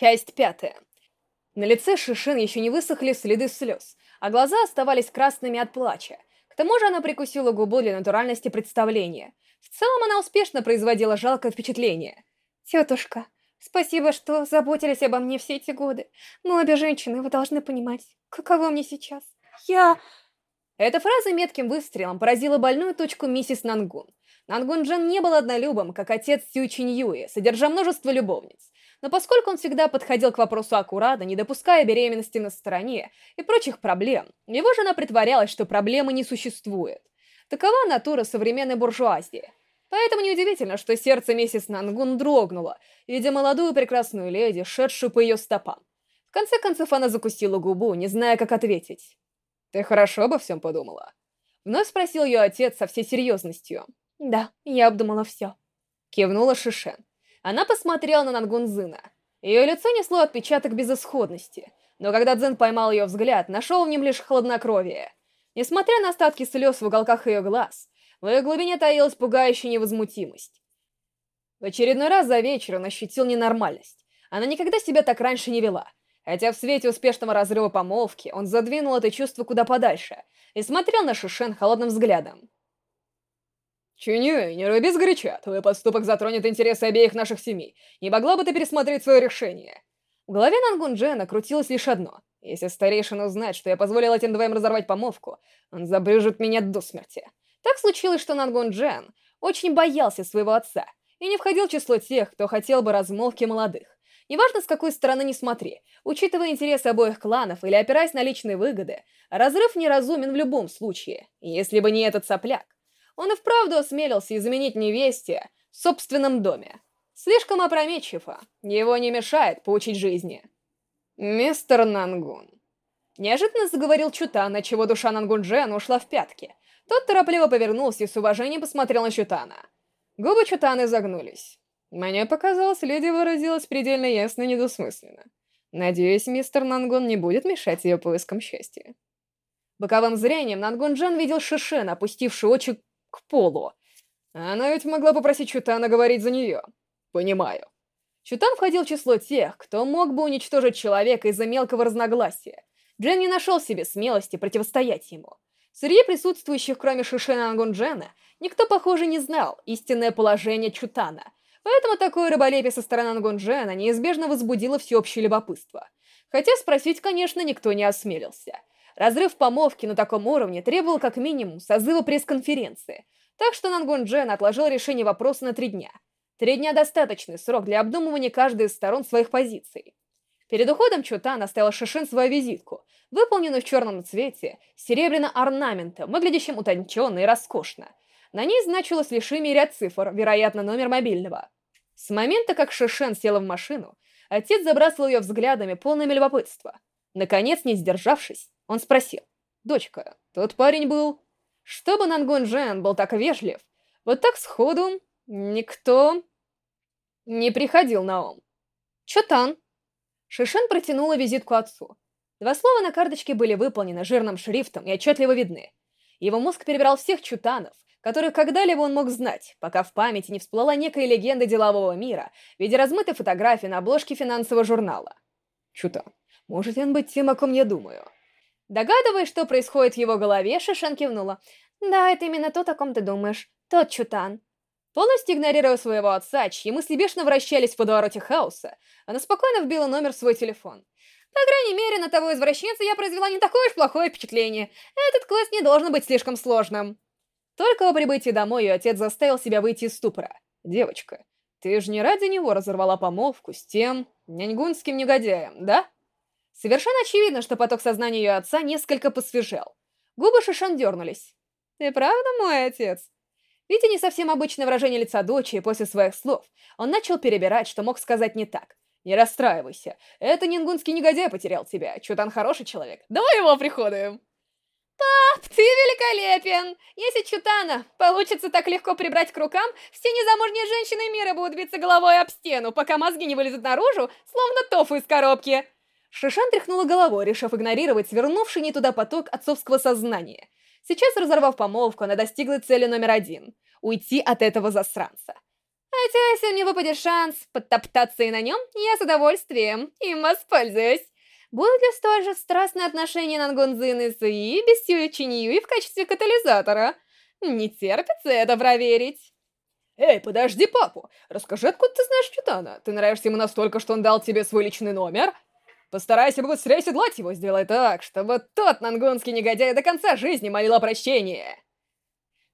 Часть пятая. На лице Шишин еще не высохли следы слез, а глаза оставались красными от плача. К тому же она прикусила губу для натуральности представления. В целом она успешно производила жалкое впечатление. «Тетушка, спасибо, что заботились обо мне все эти годы. Но обе женщины, вы должны понимать, каково мне сейчас. Я...» Эта фраза метким выстрелом поразила больную точку миссис Нангун. Нангун Джан не был однолюбом, как отец Сю Чинь Юи, содержа множество любовниц. Но поскольку он всегда подходил к вопросу аккуратно, не допуская беременности на стороне и прочих проблем, его жена притворялась, что проблемы не существует. Такова натура современной буржуазии. Поэтому неудивительно, что сердце миссис Нангун дрогнуло, видя молодую прекрасную леди, шедшую по ее стопам. В конце концов она закусила губу, не зная, как ответить. «Ты хорошо обо всем подумала?» Вновь спросил ее отец со всей серьезностью. «Да, я обдумала все», — кивнула Шишен. Она посмотрела на Нангунзына. Ее лицо несло отпечаток безысходности, но когда Дзен поймал ее взгляд, нашел в нем лишь хладнокровие. Несмотря на остатки слез в уголках ее глаз, в ее глубине таилась пугающая невозмутимость. В очередной раз за вечер он ощутил ненормальность. Она никогда себя так раньше не вела. Хотя в свете успешного разрыва помолвки он задвинул это чувство куда подальше и смотрел на Шишен холодным взглядом. «Чунюй, не руби сгоряча, твой поступок затронет интересы обеих наших семей. Не могла бы ты пересмотреть свое решение?» В голове Нангун Джена крутилось лишь одно. Если старейшина узнает, что я позволил этим двоим разорвать помолвку, он забрыжет меня до смерти. Так случилось, что Нангун Джен очень боялся своего отца и не входил в число тех, кто хотел бы размолвки молодых. Неважно, с какой стороны не смотри, учитывая интересы обоих кланов или опираясь на личные выгоды, разрыв неразумен в любом случае, если бы не этот сопляк. Он и вправду осмелился изменить невесте в собственном доме. Слишком опрометчиво. Его не мешает поучить жизни. «Мистер Нангун». Неожиданно заговорил Чутана, чего душа Нангунджена ушла в пятки. Тот торопливо повернулся и с уважением посмотрел на Чутана. Губы Чутаны загнулись. Мне показалось, леди выразилась предельно ясно и недосмысленно. Надеюсь, мистер Нангун не будет мешать ее поискам счастья. Боковым зрением Нангунджан видел Шишен, опустивший очи к полу. Она ведь могла попросить Чутана говорить за нее. Понимаю. Чутан входил в число тех, кто мог бы уничтожить человека из-за мелкого разногласия. Джен не нашел себе смелости противостоять ему. Среди присутствующих, кроме Шишена Ангунджена, никто, похоже, не знал истинное положение Чутана, поэтому такое рыболепие со стороны Ангунджена неизбежно возбудило всеобщее любопытство. Хотя спросить, конечно, никто не осмелился. Разрыв помолвки на таком уровне требовал как минимум созыва пресс-конференции, так что Нангун Джен отложил решение вопроса на три дня. Три дня – достаточный срок для обдумывания каждой из сторон своих позиций. Перед уходом Чутан оставил Шишин свою визитку, выполненную в черном цвете, с серебряным орнаментом, выглядящим утонченно и роскошно. На ней значилось лишь имя и ряд цифр, вероятно, номер мобильного. С момента, как Шишен села в машину, отец забрасывал ее взглядами, полными любопытства. Наконец, не сдержавшись, он спросил. «Дочка, тот парень был...» Чтобы Нангун Джен был так вежлив, вот так сходу никто не приходил на ум. «Чотан?» Шишен протянула визитку отцу. Два слова на карточке были выполнены жирным шрифтом и отчетливо видны. Его мозг перебирал всех чутанов, которых когда-либо он мог знать, пока в памяти не всплыла некая легенда делового мира в виде размытой фотографии на обложке финансового журнала. Чутан, может он быть тем, о ком я думаю? Догадываясь, что происходит в его голове, Шишен кивнула. «Да, это именно то, о ком ты думаешь. Тот Чутан». Полностью игнорируя своего отца, чьи мысли бешено вращались в подвороте хаоса, она спокойно вбила номер в свой телефон. По крайней мере, на того извращенца я произвела не такое уж плохое впечатление. Этот квест не должен быть слишком сложным. Только по прибытии домой ее отец заставил себя выйти из ступора. «Девочка, ты же не ради него разорвала помолвку с тем няньгунским негодяем, да?» Совершенно очевидно, что поток сознания ее отца несколько посвежел. Губы Шишан дернулись. «Ты правда мой отец?» Видя не совсем обычное выражение лица дочери после своих слов, он начал перебирать, что мог сказать не так. «Не расстраивайся. Это нингунский негодяй потерял тебя. Чутан хороший человек. Давай его приходуем!» «Пап, ты великолепен! Если Чутана получится так легко прибрать к рукам, все незамужние женщины мира будут биться головой об стену, пока мозги не вылезут наружу, словно тофу из коробки!» Шишан тряхнула головой, решив игнорировать свернувший не туда поток отцовского сознания. Сейчас, разорвав помолвку, она достигла цели номер один — уйти от этого засранца. Хотя, если мне выпадет шанс подтоптаться и на нем, я с удовольствием им воспользуюсь. Будут ли столь же страстные отношения Нангунзины с Ии без Сюи Чиньюи в качестве катализатора? Не терпится это проверить. Эй, подожди папу! Расскажи, откуда ты знаешь Читана? Ты нравишься ему настолько, что он дал тебе свой личный номер? Постарайся побыстрее седлать его, сделай так, чтобы тот нангунский негодяй до конца жизни молил о прощении.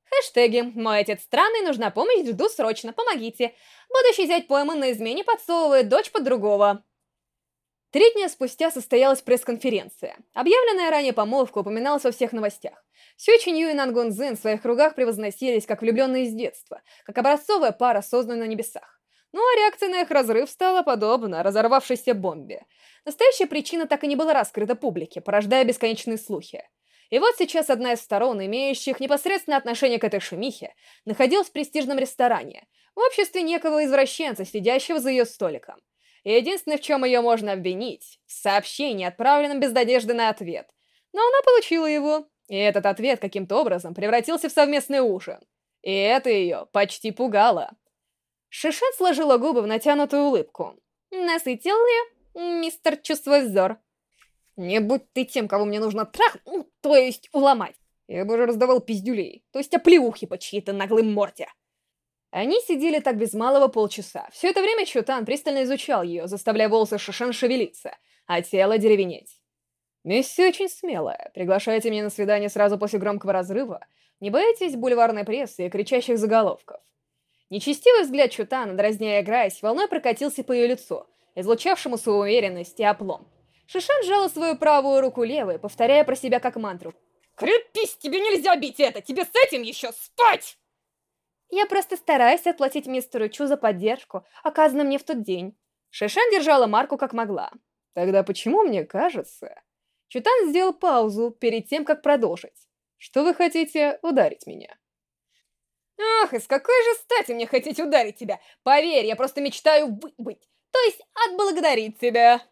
Хэштеги «Мой отец странный, нужна помощь, жду срочно, помогите». Будущий зять пойман на измене подсовывает дочь под другого. Три дня спустя состоялась пресс-конференция. Объявленная ранее помолвка упоминалась во всех новостях. Сю Чинью и Нангун Цзин в своих кругах превозносились как влюбленные с детства, как образцовая пара, созданная на небесах. Ну а реакция на их разрыв стала подобна разорвавшейся бомбе. Настоящая причина так и не была раскрыта публике, порождая бесконечные слухи. И вот сейчас одна из сторон, имеющих непосредственное отношение к этой шумихе, находилась в престижном ресторане, в обществе некого извращенца, сидящего за ее столиком. И единственное, в чем ее можно обвинить, в сообщении, отправленном без надежды на ответ. Но она получила его, и этот ответ каким-то образом превратился в совместный ужин. И это ее почти пугало. Шишет сложила губы в натянутую улыбку. «Насытил ли, мистер Чувствовзор?» «Не будь ты тем, кого мне нужно трах, ну, то есть уломать. Я бы уже раздавал пиздюлей, то есть оплеухи по чьей-то наглой морде». Они сидели так без малого полчаса. Все это время Чутан пристально изучал ее, заставляя волосы Шишен шевелиться, а тело деревенеть. «Миссия очень смелая. Приглашаете меня на свидание сразу после громкого разрыва? Не боитесь бульварной прессы и кричащих заголовков?» Нечестивый взгляд Чутана, дразняя играясь, волной прокатился по ее лицу, излучавшему свою уверенность и оплом. Шишан сжала свою правую руку левой, повторяя про себя как мантру. «Крепись, тебе нельзя бить это! Тебе с этим еще спать!» Я просто стараюсь отплатить мистеру Чу за поддержку, оказанную мне в тот день. Шишен держала марку как могла. Тогда почему мне кажется... Чутан сделал паузу перед тем, как продолжить. Что вы хотите ударить меня? Ах, из какой же стати мне хотеть ударить тебя? Поверь, я просто мечтаю быть, то есть отблагодарить тебя.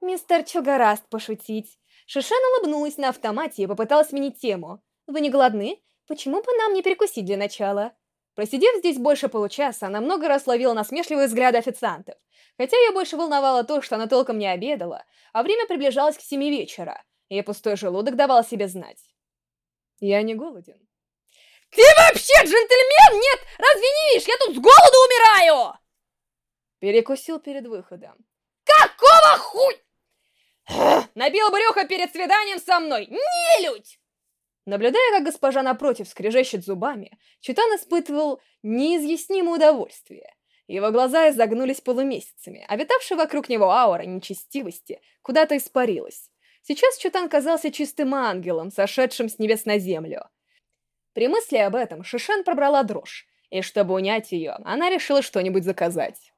Мистер Чу гораст пошутить. Шишен улыбнулась на автомате и попыталась сменить тему. Вы не голодны? Почему бы нам не перекусить для начала? Просидев здесь больше получаса, она много раз ловила насмешливые взгляды официантов. Хотя ее больше волновало то, что она толком не обедала, а время приближалось к семи вечера, и пустой желудок давал себе знать. «Я не голоден». «Ты вообще джентльмен? Нет! Разве не видишь? Я тут с голоду умираю!» Перекусил перед выходом. «Какого хуй?» «Набил брюхо перед свиданием со мной! Нелюдь!» Наблюдая, как госпожа напротив скрежещет зубами, Читан испытывал неизъяснимое удовольствие. Его глаза изогнулись полумесяцами, а витавшая вокруг него аура нечестивости куда-то испарилась. Сейчас Чутан казался чистым ангелом, сошедшим с небес на землю. При мысли об этом Шишен пробрала дрожь, и чтобы унять ее, она решила что-нибудь заказать.